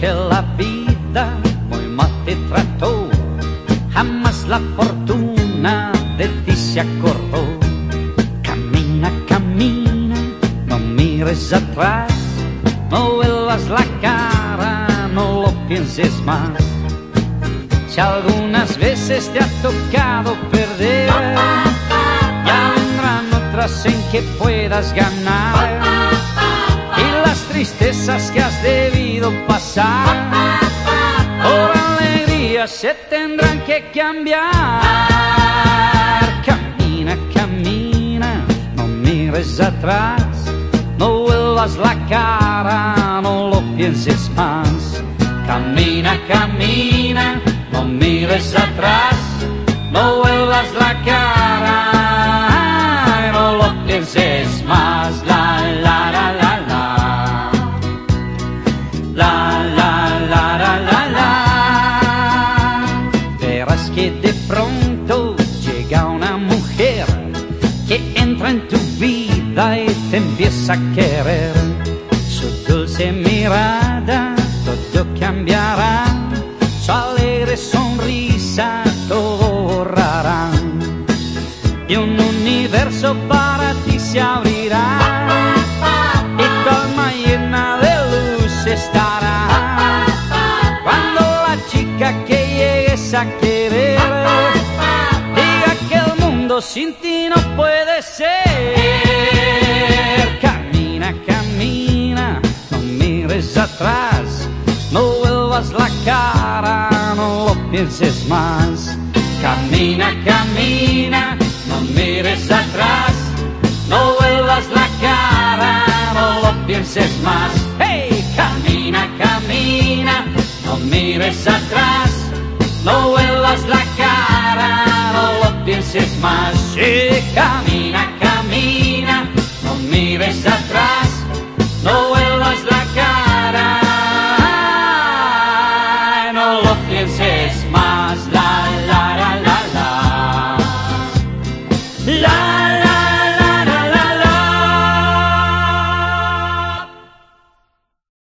que la vida muy mal te trató, jamás la fortuna de ti se acordó. Camina, camina, no mires atrás, no vuelvas la cara, no lo pienses más. Si algunas veces te ha tocado perder, ya vendrán otras en que puedas ganar. Tristezas que has debido pasar, por alegría se tendrán que cambiar. Camina, camina, no mires atrás, no vuelvas la cara, no lo pienses más. Camina, camina, no mires atrás, pronto llega una mujer que entra en tu vida y te empieza a querer. Su dulce mirada todo cambiará, su alegre sonrisa todo borrará. Y un universo para ti se abrirá y tu de luz estará. Cuando la chica que llegues a querer sin ti no puede ser. Camina, camina, no mires atrás, no vuelvas la cara, no lo pienses más. Camina, camina, no mires atrás, no vuelvas la cara, no lo pienses más. Hey, camina, camina, no mires atrás, no vuelvas la cara, pienses más. Sí, camina,